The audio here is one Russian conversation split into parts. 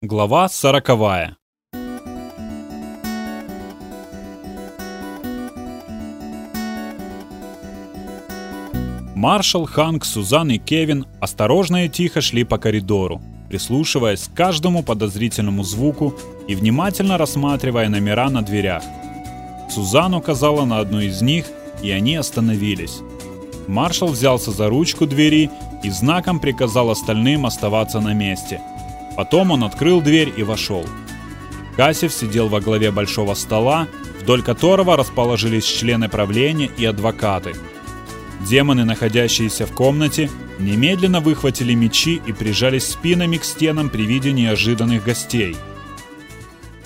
Глава сороковая. Маршал, Ханк, Сузан и Кевин осторожно и тихо шли по коридору, прислушиваясь к каждому подозрительному звуку и внимательно рассматривая номера на дверях. Сузан указала на одну из них, и они остановились. Маршал взялся за ручку двери и знаком приказал остальным оставаться на месте – Потом он открыл дверь и вошел. Кассив сидел во главе большого стола, вдоль которого расположились члены правления и адвокаты. Демоны, находящиеся в комнате, немедленно выхватили мечи и прижались спинами к стенам при виде неожиданных гостей.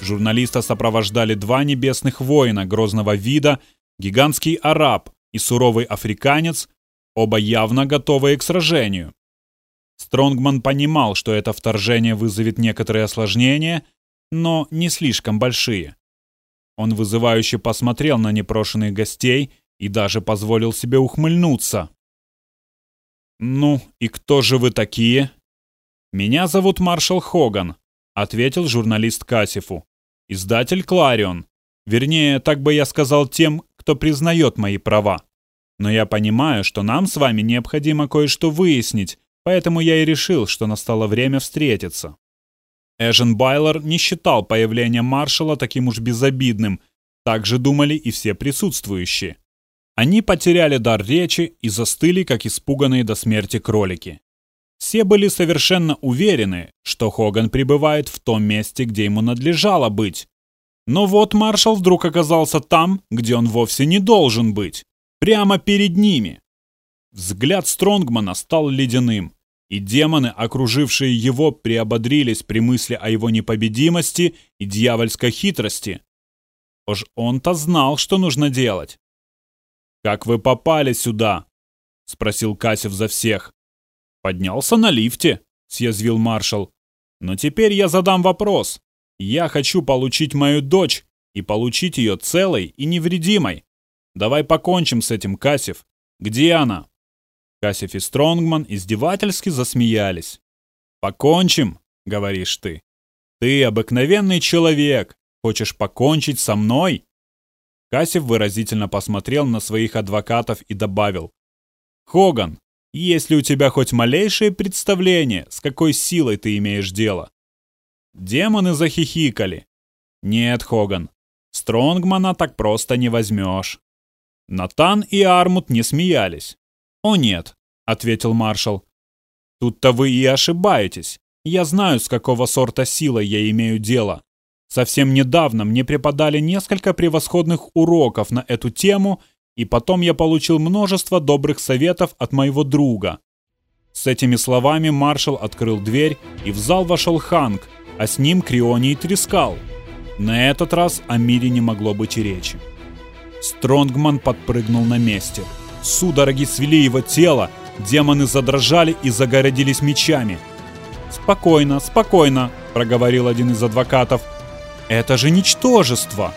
Журналиста сопровождали два небесных воина грозного вида, гигантский араб и суровый африканец, оба явно готовые к сражению. Стронгман понимал, что это вторжение вызовет некоторые осложнения, но не слишком большие. Он вызывающе посмотрел на непрошенных гостей и даже позволил себе ухмыльнуться. «Ну, и кто же вы такие?» «Меня зовут маршал Хоган», — ответил журналист Касифу. «Издатель Кларион. Вернее, так бы я сказал тем, кто признает мои права. Но я понимаю, что нам с вами необходимо кое-что выяснить, Поэтому я и решил, что настало время встретиться. Эжен Байлер не считал появление маршала таким уж безобидным, так же думали и все присутствующие. Они потеряли дар речи и застыли, как испуганные до смерти кролики. Все были совершенно уверены, что Хоган пребывает в том месте, где ему надлежало быть. Но вот маршал вдруг оказался там, где он вовсе не должен быть. Прямо перед ними. Взгляд Стронгмана стал ледяным, и демоны, окружившие его, приободрились при мысли о его непобедимости и дьявольской хитрости. Уж он-то знал, что нужно делать. «Как вы попали сюда?» — спросил Касев за всех. «Поднялся на лифте», — съязвил маршал. «Но теперь я задам вопрос. Я хочу получить мою дочь и получить ее целой и невредимой. Давай покончим с этим, Касев. Где она?» Кассиф и Стронгман издевательски засмеялись. «Покончим», — говоришь ты. «Ты обыкновенный человек. Хочешь покончить со мной?» Кассив выразительно посмотрел на своих адвокатов и добавил. «Хоган, есть ли у тебя хоть малейшее представление, с какой силой ты имеешь дело?» Демоны захихикали. «Нет, Хоган, Стронгмана так просто не возьмешь». Натан и Армут не смеялись. «О нет», — ответил маршал. «Тут-то вы и ошибаетесь. Я знаю, с какого сорта силой я имею дело. Совсем недавно мне преподали несколько превосходных уроков на эту тему, и потом я получил множество добрых советов от моего друга». С этими словами маршал открыл дверь, и в зал вошел Ханк, а с ним Крионий Трескал. На этот раз о мире не могло быть и речи. Стронгман подпрыгнул на месте — Судороги свели его тело, демоны задрожали и загородились мечами. «Спокойно, спокойно», — проговорил один из адвокатов. «Это же ничтожество!»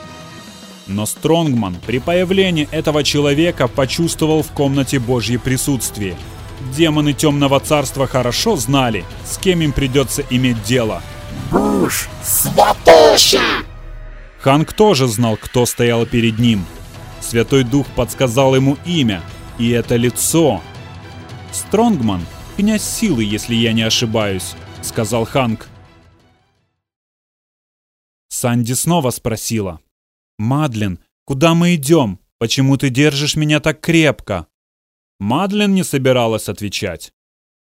Но Стронгман при появлении этого человека почувствовал в комнате Божье присутствие. Демоны Темного Царства хорошо знали, с кем им придется иметь дело. «Буш, святоша!» Ханк тоже знал, кто стоял перед ним. Святой Дух подсказал ему имя, и это лицо. Стронгман, князь силы, если я не ошибаюсь, сказал Ханк. Санди снова спросила. «Мадлен, куда мы идем? Почему ты держишь меня так крепко?» Мадлен не собиралась отвечать.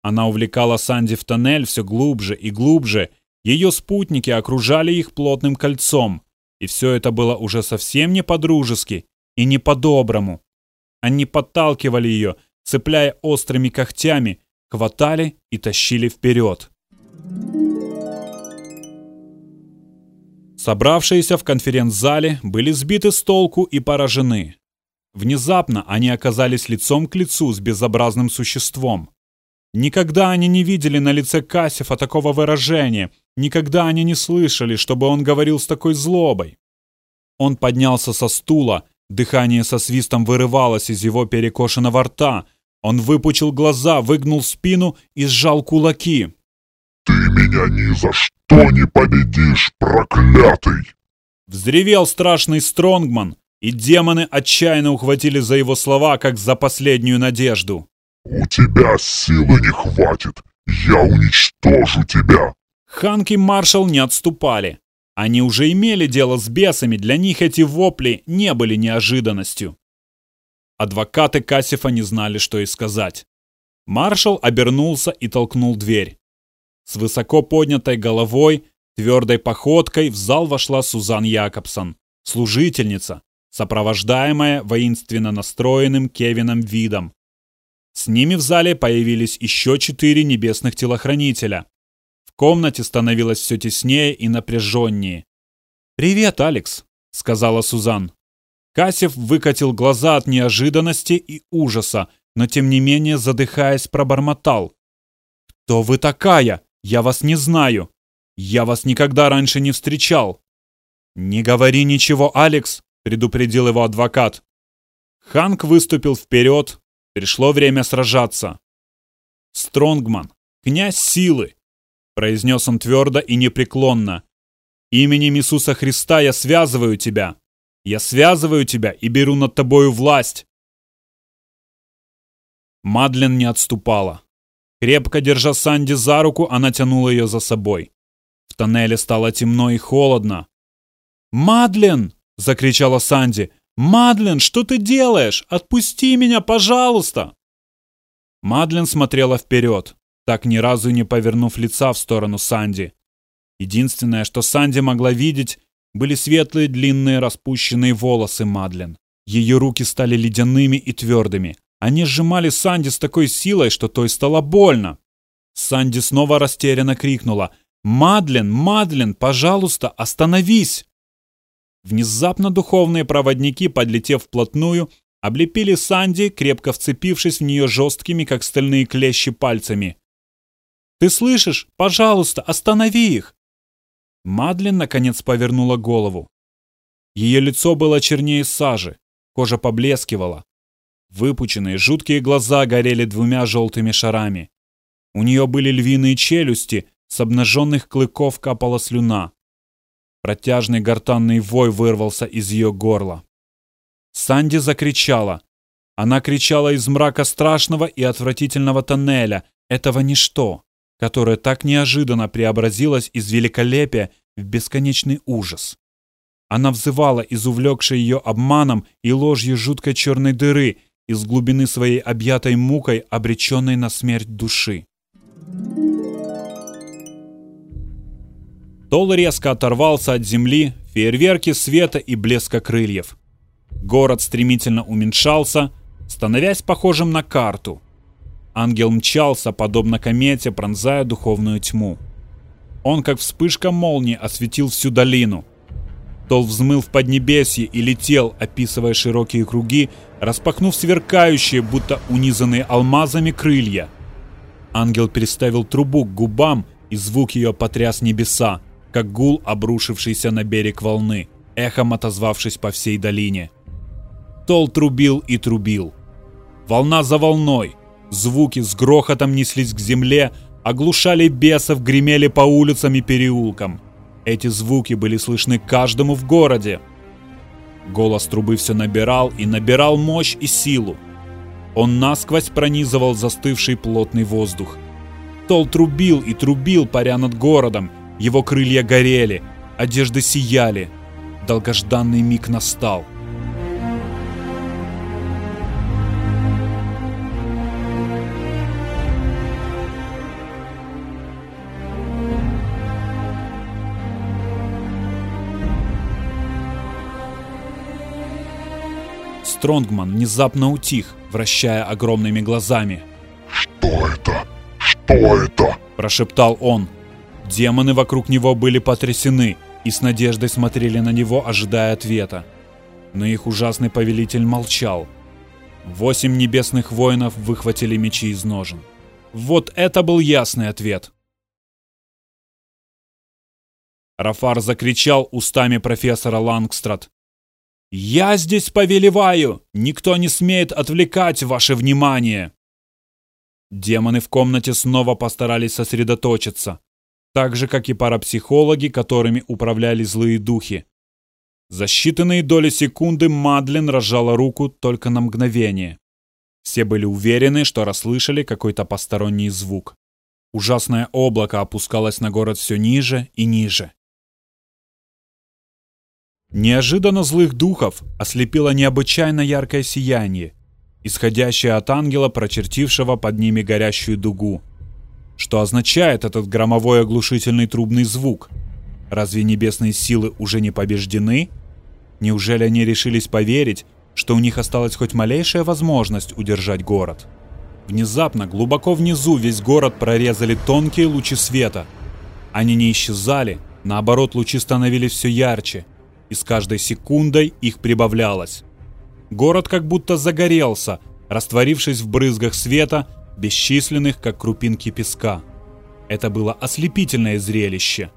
Она увлекала Санди в тоннель все глубже и глубже. Ее спутники окружали их плотным кольцом. И все это было уже совсем не по-дружески и не по-доброму. Они подталкивали ее, цепляя острыми когтями, хватали и тащили вперед. Собравшиеся в конференц-зале были сбиты с толку и поражены. Внезапно они оказались лицом к лицу с безобразным существом. Никогда они не видели на лице Кассифа такого выражения, никогда они не слышали, чтобы он говорил с такой злобой. Он поднялся со стула, Дыхание со свистом вырывалось из его перекошенного рта. Он выпучил глаза, выгнул спину и сжал кулаки. «Ты меня ни за что не победишь, проклятый!» Взревел страшный Стронгман, и демоны отчаянно ухватили за его слова, как за последнюю надежду. «У тебя силы не хватит! Я уничтожу тебя!» Ханк и Маршал не отступали. Они уже имели дело с бесами, для них эти вопли не были неожиданностью. Адвокаты Кассифа не знали, что и сказать. Маршал обернулся и толкнул дверь. С высоко поднятой головой, твердой походкой в зал вошла Сузан Якобсон, служительница, сопровождаемая воинственно настроенным Кевином видом. С ними в зале появились еще четыре небесных телохранителя. Комнате становилось все теснее и напряженнее. «Привет, Алекс», — сказала Сузан. Кассив выкатил глаза от неожиданности и ужаса, но тем не менее, задыхаясь, пробормотал. «Кто вы такая? Я вас не знаю. Я вас никогда раньше не встречал». «Не говори ничего, Алекс», — предупредил его адвокат. Ханк выступил вперед. Пришло время сражаться. «Стронгман, князь силы», — произнес он твердо и непреклонно. «Именем Иисуса Христа я связываю тебя. Я связываю тебя и беру над тобою власть. Мадлен не отступала. Крепко держа Санди за руку, она тянула ее за собой. В тоннеле стало темно и холодно. «Мадлен!» — закричала Санди. «Мадлен, что ты делаешь? Отпусти меня, пожалуйста!» Мадлен смотрела вперед, так ни разу не повернув лица в сторону Санди. Единственное, что Санди могла видеть, были светлые длинные распущенные волосы Мадлен. Ее руки стали ледяными и твердыми. Они сжимали Санди с такой силой, что той стало больно. Санди снова растерянно крикнула «Мадлен, Мадлен, пожалуйста, остановись!» Внезапно духовные проводники, подлетев вплотную, облепили Санди, крепко вцепившись в нее жесткими, как стальные клещи, пальцами. «Ты слышишь? Пожалуйста, останови их! Мадлен наконец повернула голову. Ее лицо было чернее сажи, кожа поблескивала. Выпученные жуткие глаза горели двумя желтыми шарами. У нее были львиные челюсти, с обнаженных клыков капала слюна. Протяжный гортанный вой вырвался из ее горла. Санди закричала. Она кричала из мрака страшного и отвратительного тоннеля, этого ничто которое так неожиданно преобразилось из великолепия в бесконечный ужас. Она взывала из увлекшей ее обманом и ложью жуткой черной дыры из глубины своей объятой мукой, обреченной на смерть души. Тол резко оторвался от земли, фейерверки света и блеска крыльев. Город стремительно уменьшался, становясь похожим на карту – Ангел мчался, подобно комете, пронзая духовную тьму. Он, как вспышка молнии, осветил всю долину. Тол взмыл в поднебесье и летел, описывая широкие круги, распахнув сверкающие, будто унизанные алмазами крылья. Ангел переставил трубу к губам, и звук ее потряс небеса, как гул, обрушившийся на берег волны, эхом отозвавшись по всей долине. Тол трубил и трубил. Волна за волной — Звуки с грохотом неслись к земле, оглушали бесов, гремели по улицам и переулкам. Эти звуки были слышны каждому в городе. Голос трубы все набирал и набирал мощь и силу. Он насквозь пронизывал застывший плотный воздух. Тол трубил и трубил, паря над городом. Его крылья горели, одежды сияли. Долгожданный миг настал — Стронгман внезапно утих, вращая огромными глазами. «Что это? Что это?» – прошептал он. Демоны вокруг него были потрясены и с надеждой смотрели на него, ожидая ответа. Но их ужасный повелитель молчал. Восемь небесных воинов выхватили мечи из ножен. Вот это был ясный ответ. Рафар закричал устами профессора Лангстрад. «Я здесь повелеваю! Никто не смеет отвлекать ваше внимание!» Демоны в комнате снова постарались сосредоточиться. так же, как и парапсихологи, которыми управляли злые духи. За считанные доли секунды Мадлен разжала руку только на мгновение. Все были уверены, что расслышали какой-то посторонний звук. Ужасное облако опускалось на город все ниже и ниже. Неожиданно злых духов ослепило необычайно яркое сияние, исходящее от ангела, прочертившего под ними горящую дугу. Что означает этот громовой оглушительный трубный звук? Разве небесные силы уже не побеждены? Неужели они решились поверить, что у них осталась хоть малейшая возможность удержать город? Внезапно, глубоко внизу, весь город прорезали тонкие лучи света. Они не исчезали, наоборот, лучи становились все ярче – и с каждой секундой их прибавлялось. Город как будто загорелся, растворившись в брызгах света, бесчисленных, как крупинки песка. Это было ослепительное зрелище.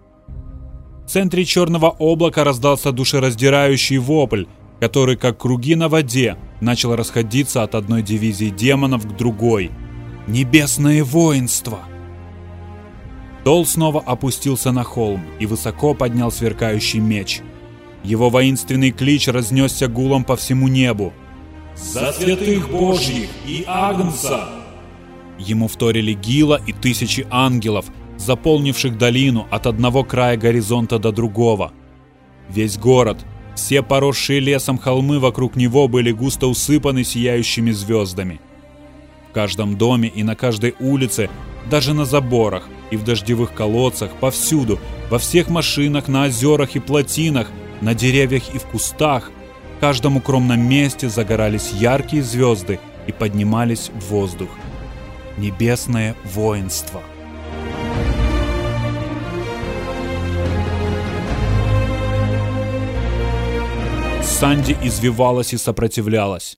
В центре черного облака раздался душераздирающий вопль, который, как круги на воде, начал расходиться от одной дивизии демонов к другой. Небесное воинство! Тол снова опустился на холм и высоко поднял сверкающий меч – его воинственный клич разнесся гулом по всему небу. «За святых Божьих и Агнца!» Ему вторили Гила и тысячи ангелов, заполнивших долину от одного края горизонта до другого. Весь город, все поросшие лесом холмы вокруг него были густо усыпаны сияющими звездами. В каждом доме и на каждой улице, даже на заборах и в дождевых колодцах, повсюду, во всех машинах, на озерах и плотинах – на деревьях и в кустах, в каждом укромном месте загорались яркие звезды и поднимались в воздух. Небесное воинство. Санди извивалась и сопротивлялась.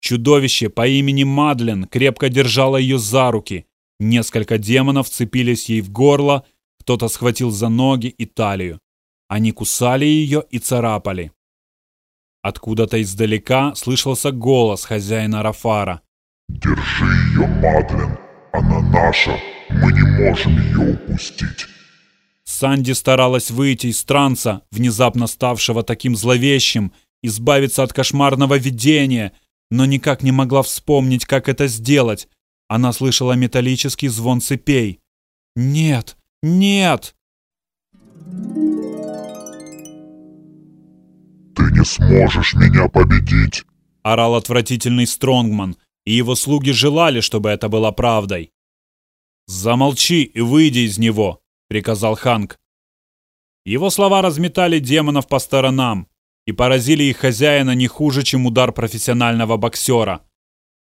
Чудовище по имени Мадлен крепко держало ее за руки. Несколько демонов цепились ей в горло, кто-то схватил за ноги и талию. Они кусали ее и царапали. Откуда-то издалека слышался голос хозяина Рафара. «Держи ее, Мадлен! Она наша! Мы не можем ее упустить!» Санди старалась выйти из транса, внезапно ставшего таким зловещим, избавиться от кошмарного видения, но никак не могла вспомнить, как это сделать. Она слышала металлический звон цепей. «Нет! Нет!» Не сможешь меня победить!» Орал отвратительный Стронгман, и его слуги желали, чтобы это было правдой. «Замолчи и выйди из него!» — приказал Ханк. Его слова разметали демонов по сторонам и поразили их хозяина не хуже, чем удар профессионального боксера.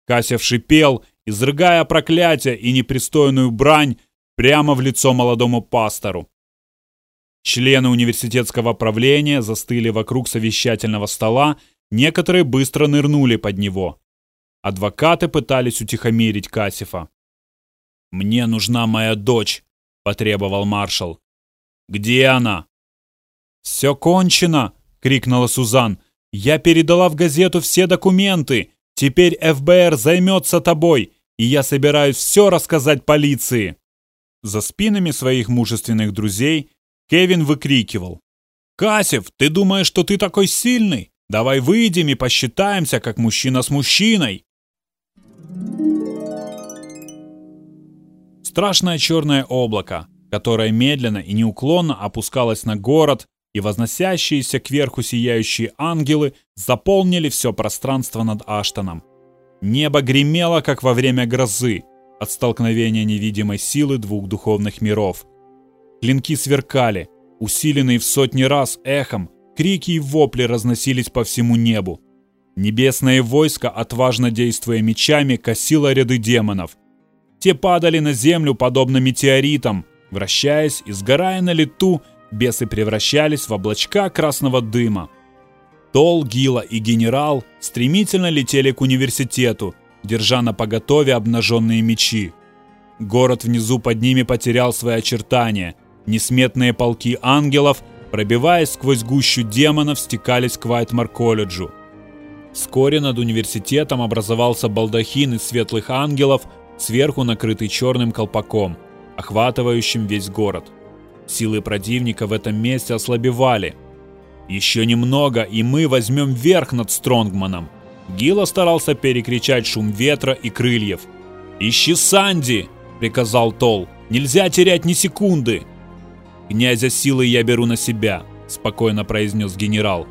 Касев шипел, изрыгая проклятие и непристойную брань прямо в лицо молодому пастору. Члены университетского правления застыли вокруг совещательного стола, некоторые быстро нырнули под него. Адвокаты пытались утихомирить Касифа. «Мне нужна моя дочь», — потребовал маршал. «Где она?» «Все кончено!» — крикнула Сузан. «Я передала в газету все документы. Теперь ФБР займется тобой, и я собираюсь все рассказать полиции». За спинами своих мужественных друзей Кевин выкрикивал. «Касев, ты думаешь, что ты такой сильный? Давай выйдем и посчитаемся, как мужчина с мужчиной!» Страшное черное облако, которое медленно и неуклонно опускалось на город, и возносящиеся кверху сияющие ангелы заполнили все пространство над Аштоном. Небо гремело, как во время грозы, от столкновения невидимой силы двух духовных миров – Клинки сверкали, усиленные в сотни раз эхом, крики и вопли разносились по всему небу. Небесное войско, отважно действуя мечами, косило ряды демонов. Те падали на землю, подобно метеоритам. Вращаясь и сгорая на лету, бесы превращались в облачка красного дыма. Тол, Гила и генерал стремительно летели к университету, держа на поготове обнаженные мечи. Город внизу под ними потерял свои очертания – Несметные полки ангелов, пробиваясь сквозь гущу демонов, стекались к Вайтмар-колледжу. Вскоре над университетом образовался балдахин из светлых ангелов, сверху накрытый черным колпаком, охватывающим весь город. Силы противника в этом месте ослабевали. Еще немного, и мы возьмем верх над Стронгманом. Гила старался перекричать шум ветра и крыльев. «Ищи Санди!» — приказал Тол. «Нельзя терять ни секунды!» «Князя силы я беру на себя», — спокойно произнес генерал.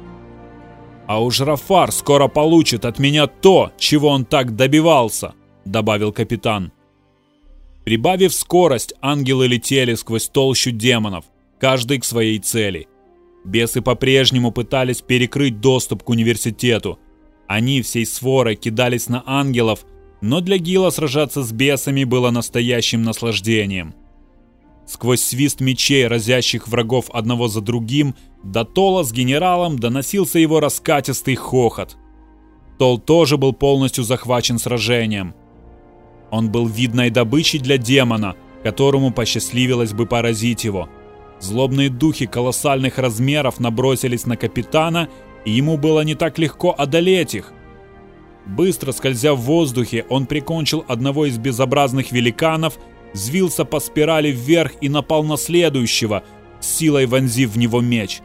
«А уж Рафар скоро получит от меня то, чего он так добивался», — добавил капитан. Прибавив скорость, ангелы летели сквозь толщу демонов, каждый к своей цели. Бесы по-прежнему пытались перекрыть доступ к университету. Они всей сворой кидались на ангелов, но для Гила сражаться с бесами было настоящим наслаждением. Сквозь свист мечей, разящих врагов одного за другим, до Тола с генералом доносился его раскатистый хохот. Тол тоже был полностью захвачен сражением. Он был видной добычей для демона, которому посчастливилось бы поразить его. Злобные духи колоссальных размеров набросились на капитана, и ему было не так легко одолеть их. Быстро скользя в воздухе, он прикончил одного из безобразных великанов – взвился по спирали вверх и напал на следующего, силой вонзив в него меч.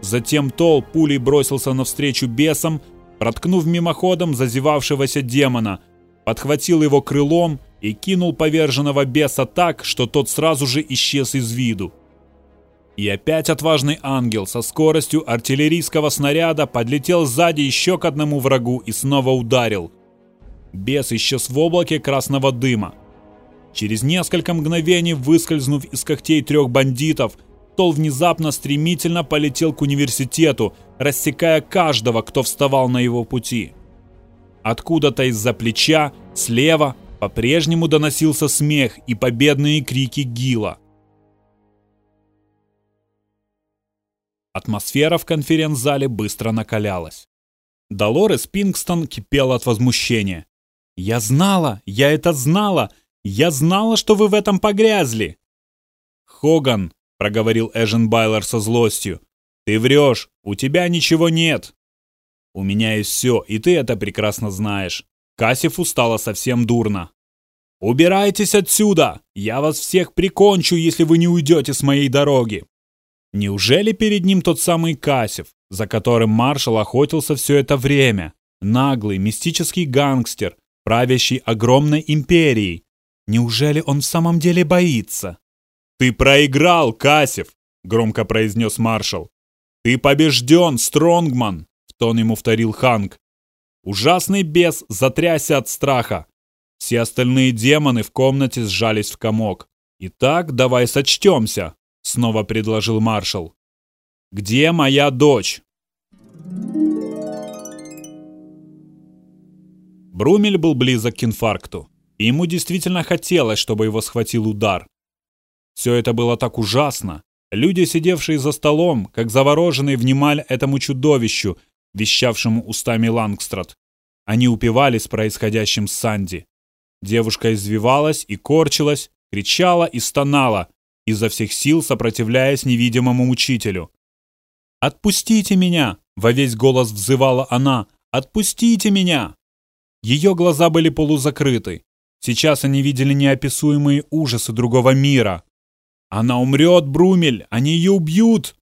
Затем Тол пулей бросился навстречу бесам, проткнув мимоходом зазевавшегося демона, подхватил его крылом и кинул поверженного беса так, что тот сразу же исчез из виду. И опять отважный ангел со скоростью артиллерийского снаряда подлетел сзади еще к одному врагу и снова ударил. Бес исчез в облаке красного дыма. Через несколько мгновений, выскользнув из когтей трех бандитов, Тол внезапно стремительно полетел к университету, рассекая каждого, кто вставал на его пути. Откуда-то из-за плеча, слева, по-прежнему доносился смех и победные крики Гила. Атмосфера в конференц-зале быстро накалялась. Долорес Пингстон кипела от возмущения. «Я знала! Я это знала! Я знала, что вы в этом погрязли!» «Хоган», — проговорил Эжен Байлер со злостью, — «ты врешь, у тебя ничего нет». «У меня есть все, и ты это прекрасно знаешь». Кассифу стало совсем дурно. «Убирайтесь отсюда! Я вас всех прикончу, если вы не уйдете с моей дороги!» Неужели перед ним тот самый Кассив, за которым маршал охотился все это время? Наглый, мистический гангстер, правящий огромной империей, Неужели он в самом деле боится? «Ты проиграл, Касев!» — громко произнес маршал. «Ты побежден, Стронгман!» — в тон ему вторил Ханг. Ужасный бес затрясся от страха. Все остальные демоны в комнате сжались в комок. «Итак, давай сочтемся», — снова предложил маршал. «Где моя дочь?» Брумель был близок к инфаркту. И ему действительно хотелось, чтобы его схватил удар. Все это было так ужасно. Люди, сидевшие за столом, как завороженные, внимали этому чудовищу, вещавшему устами Лангстрад. Они упивались происходящим с Санди. Девушка извивалась и корчилась, кричала и стонала, изо всех сил сопротивляясь невидимому учителю. «Отпустите меня!» — во весь голос взывала она. «Отпустите меня!» Ее глаза были полузакрыты, Сейчас они видели неописуемые ужасы другого мира. Она умрет, Брумель! Они ее убьют!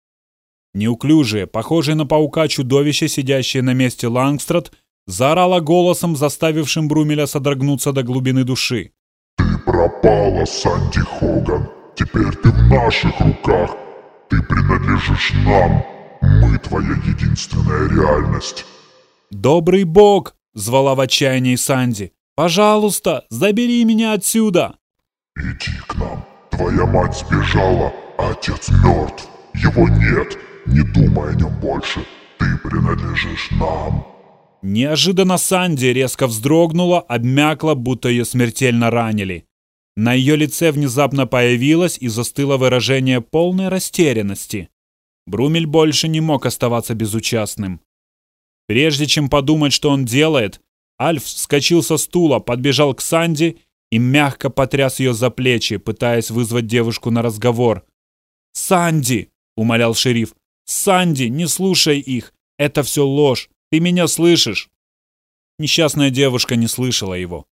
Неуклюжее, похожее на паука чудовище, сидящее на месте Лангстрад, заорала голосом, заставившим Брумеля содрогнуться до глубины души. «Ты пропала, Санди Хоган! Теперь ты в наших руках! Ты принадлежишь нам! Мы твоя единственная реальность!» «Добрый бог!» — звала в отчаянии Санди. Пожалуйста, забери меня отсюда!» «Иди к нам. Твоя мать сбежала, а отец мертв. Его нет. Не думай о нем больше. Ты принадлежишь нам». Неожиданно Санди резко вздрогнула, обмякла, будто ее смертельно ранили. На ее лице внезапно появилось и застыло выражение полной растерянности. Брумель больше не мог оставаться безучастным. Прежде чем подумать, что он делает, Альф вскочил со стула, подбежал к Санди и мягко потряс ее за плечи, пытаясь вызвать девушку на разговор. «Санди!» — умолял шериф. «Санди, не слушай их! Это все ложь! Ты меня слышишь?» Несчастная девушка не слышала его.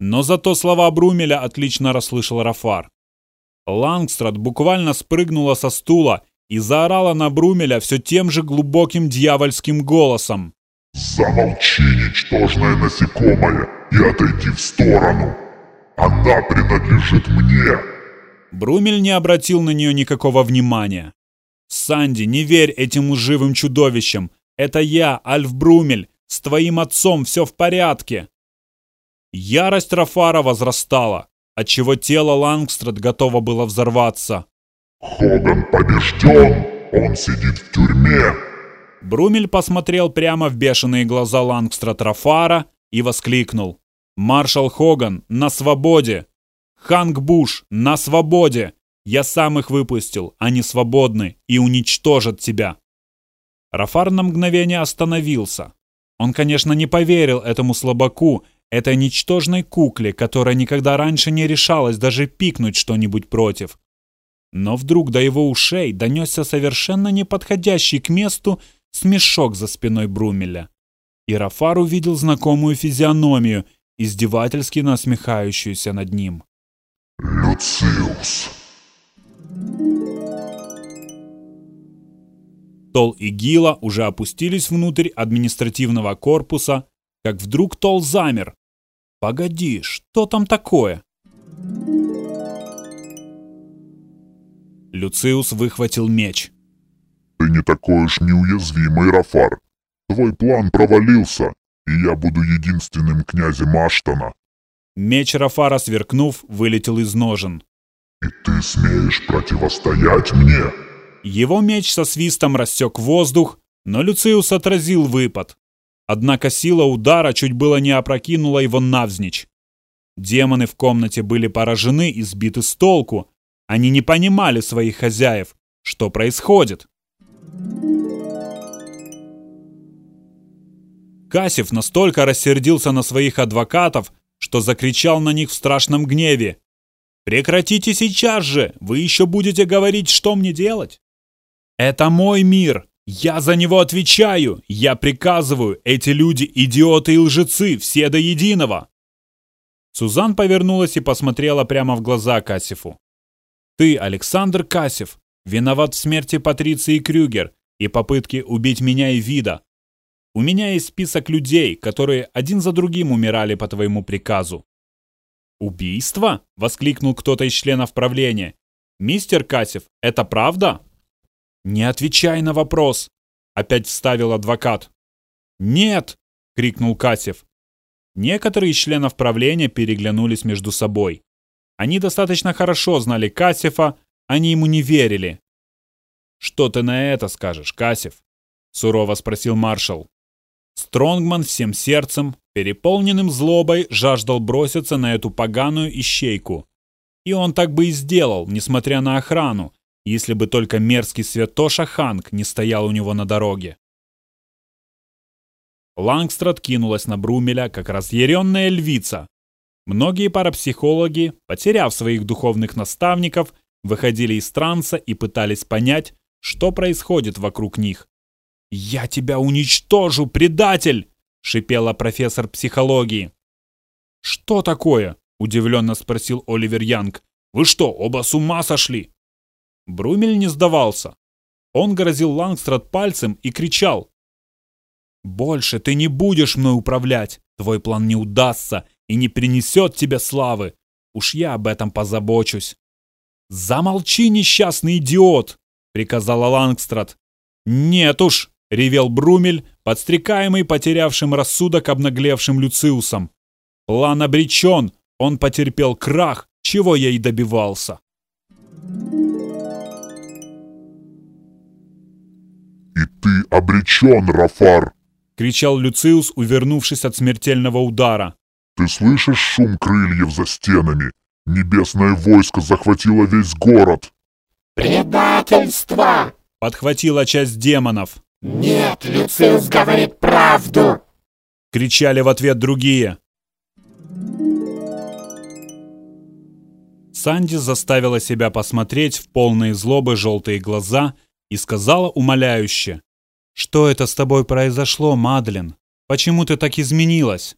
Но зато слова Брумеля отлично расслышал Рафар. Лангстрад буквально спрыгнула со стула и заорала на Брумеля все тем же глубоким дьявольским голосом. «Замолчи, ничтожное насекомое, и отойди в сторону! Она принадлежит мне!» Брумель не обратил на нее никакого внимания. «Санди, не верь этим лживым чудовищам! Это я, Альф Брумель! С твоим отцом все в порядке!» Ярость Рафара возрастала, отчего тело Лангстрад готово было взорваться. «Хоган побежден! Он сидит в тюрьме!» Брумель посмотрел прямо в бешеные глаза Лангстрад Рафара и воскликнул. «Маршал Хоган на свободе! Ханг Буш на свободе! Я сам их выпустил, они свободны и уничтожат тебя!» Рафар на мгновение остановился. Он, конечно, не поверил этому слабаку, этой ничтожной кукле, которая никогда раньше не решалась даже пикнуть что-нибудь против. Но вдруг до его ушей донесся совершенно неподходящий к месту смешок за спиной Брумеля. И Рафар увидел знакомую физиономию, издевательски насмехающуюся над ним. «Люциус!» Тол и Гила уже опустились внутрь административного корпуса, как вдруг Тол замер. «Погоди, что там такое?» Люциус выхватил меч. «Ты не такой уж неуязвимый, Рафар. Твой план провалился, и я буду единственным князем Аштона». Меч Рафара, сверкнув, вылетел из ножен. «И ты смеешь противостоять мне?» Его меч со свистом рассек воздух, но Люциус отразил выпад. Однако сила удара чуть было не опрокинула его навзничь. Демоны в комнате были поражены и сбиты с толку. Они не понимали своих хозяев. Что происходит? Касев настолько рассердился на своих адвокатов, что закричал на них в страшном гневе. «Прекратите сейчас же! Вы еще будете говорить, что мне делать?» «Это мой мир! Я за него отвечаю! Я приказываю! Эти люди идиоты и лжецы, все до единого!» Сузан повернулась и посмотрела прямо в глаза Касифу. «Ты, Александр Касев, виноват в смерти Патриции Крюгер и попытке убить меня и Вида. У меня есть список людей, которые один за другим умирали по твоему приказу». «Убийство?» — воскликнул кто-то из членов правления. «Мистер Касев, это правда?» «Не отвечай на вопрос!» — опять вставил адвокат. «Нет!» — крикнул Касев. Некоторые из членов правления переглянулись между собой. Они достаточно хорошо знали Касефа, они ему не верили. «Что ты на это скажешь, Касев?» — сурово спросил маршал. Стронгман всем сердцем, переполненным злобой, жаждал броситься на эту поганую ищейку. И он так бы и сделал, несмотря на охрану, если бы только мерзкий святоша Ханг не стоял у него на дороге. Лангстрад кинулась на Брумеля, как разъяренная львица. Многие парапсихологи, потеряв своих духовных наставников, выходили из транса и пытались понять, что происходит вокруг них. «Я тебя уничтожу, предатель!» — шипела профессор психологии. «Что такое?» — удивленно спросил Оливер Янг. «Вы что, оба с ума сошли?» Брумель не сдавался. Он грозил Лангстрад пальцем и кричал. «Больше ты не будешь мной управлять. Твой план не удастся и не принесет тебе славы. Уж я об этом позабочусь». «Замолчи, несчастный идиот!» — приказала Лангстрад. «Нет уж!» — ревел Брумель, подстрекаемый потерявшим рассудок обнаглевшим Люциусом. «План обречен, он потерпел крах, чего я и добивался». «И ты обречен, Рафар!» — кричал Люциус, увернувшись от смертельного удара. «Ты слышишь шум крыльев за стенами? Небесное войско захватило весь город!» «Предательство!» — подхватила часть демонов. «Нет, Люциус говорит правду!» — кричали в ответ другие. Санди заставила себя посмотреть в полные злобы желтые глаза и сказала умоляюще. «Что это с тобой произошло, Мадлен? Почему ты так изменилась?»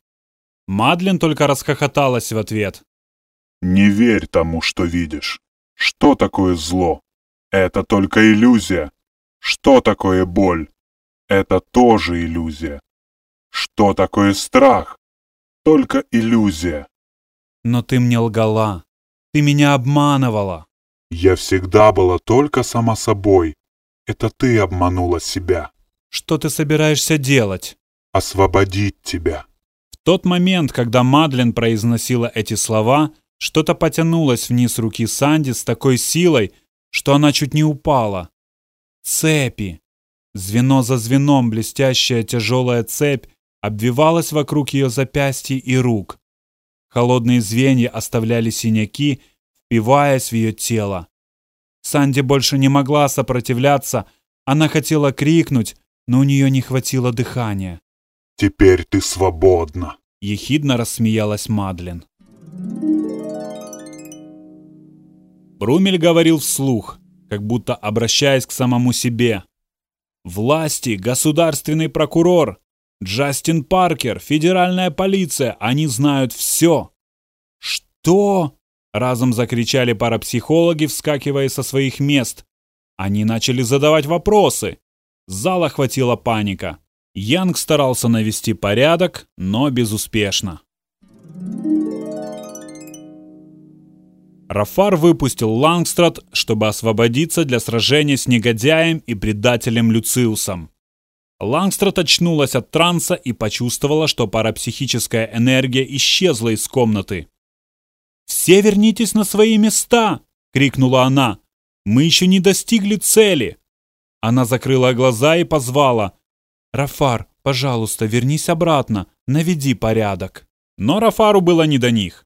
Мадлен только расхохоталась в ответ. «Не верь тому, что видишь. Что такое зло? Это только иллюзия. Что такое боль? Это тоже иллюзия. Что такое страх? Только иллюзия. Но ты мне лгала. Ты меня обманывала. Я всегда была только сама собой. Это ты обманула себя. Что ты собираешься делать? Освободить тебя. В тот момент, когда Мадлен произносила эти слова, что-то потянулось вниз руки Санди с такой силой, что она чуть не упала. Цепи. Звено за звеном блестящая тяжелая цепь обвивалась вокруг ее запястья и рук. Холодные звенья оставляли синяки, впиваясь в ее тело. Санди больше не могла сопротивляться, она хотела крикнуть, но у нее не хватило дыхания. «Теперь ты свободна!» — ехидно рассмеялась Мадлен. Брумель говорил вслух, как будто обращаясь к самому себе. «Власти, государственный прокурор, Джастин Паркер, федеральная полиция, они знают все!» «Что?» — разом закричали парапсихологи, вскакивая со своих мест. Они начали задавать вопросы. Зал охватила паника. Янг старался навести порядок, но безуспешно. Рафар выпустил Лангстрад, чтобы освободиться для сражения с негодяем и предателем Люциусом. Лангстрад очнулась от транса и почувствовала, что парапсихическая энергия исчезла из комнаты. «Все вернитесь на свои места!» — крикнула она. «Мы еще не достигли цели!» Она закрыла глаза и позвала. «Рафар, пожалуйста, вернись обратно, наведи порядок». Но Рафару было не до них.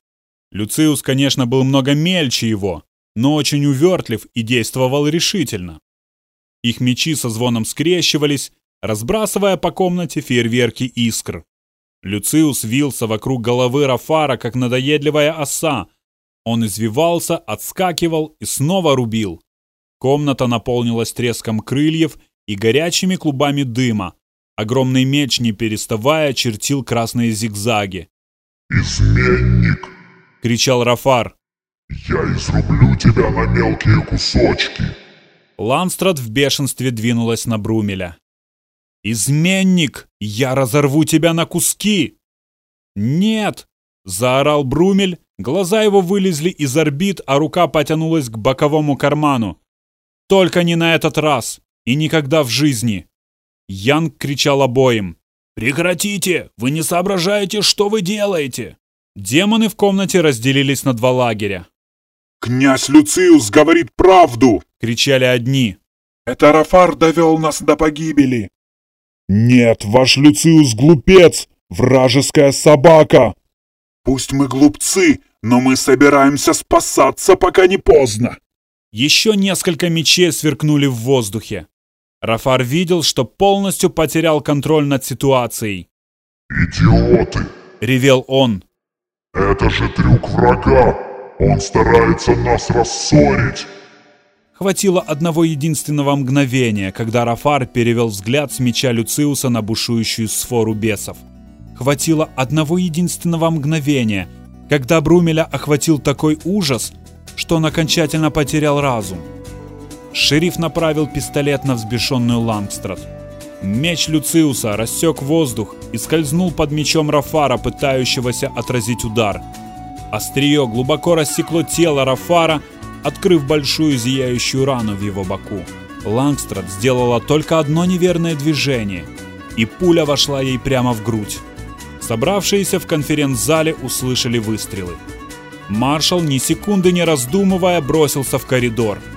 Люциус, конечно, был много мельче его, но очень увертлив и действовал решительно. Их мечи со звоном скрещивались, разбрасывая по комнате фейерверки искр. Люциус вился вокруг головы Рафара, как надоедливая оса. Он извивался, отскакивал и снова рубил. Комната наполнилась треском крыльев и горячими клубами дыма. Огромный меч, не переставая, чертил красные зигзаги. «Изменник!» — кричал Рафар. «Я изрублю тебя на мелкие кусочки!» Ланстрад в бешенстве двинулась на Брумеля. «Изменник! Я разорву тебя на куски!» «Нет!» — заорал Брумель, глаза его вылезли из орбит, а рука потянулась к боковому карману. «Только не на этот раз! И никогда в жизни!» Янг кричал обоим. «Прекратите! Вы не соображаете, что вы делаете!» Демоны в комнате разделились на два лагеря. «Князь Люциус говорит правду!» — кричали одни. «Это Рафар довел нас до погибели!» «Нет, ваш Люциус глупец! Вражеская собака!» «Пусть мы глупцы, но мы собираемся спасаться, пока не поздно!» Еще несколько мечей сверкнули в воздухе. Рафар видел, что полностью потерял контроль над ситуацией. «Идиоты!» — ревел он. Это же трюк врага! Он старается нас рассорить!» Хватило одного единственного мгновения, когда Рафар перевел взгляд с меча Люциуса на бушующую сфору бесов. Хватило одного единственного мгновения, когда Брумеля охватил такой ужас, что он окончательно потерял разум. Шериф направил пистолет на взбешенную Лангстрад. Меч Люциуса рассек воздух и скользнул под мечом Рафара, пытающегося отразить удар. Острие глубоко рассекло тело Рафара, открыв большую зияющую рану в его боку. Лангстрад сделала только одно неверное движение, и пуля вошла ей прямо в грудь. Собравшиеся в конференц-зале услышали выстрелы. Маршал, ни секунды не раздумывая, бросился в коридор –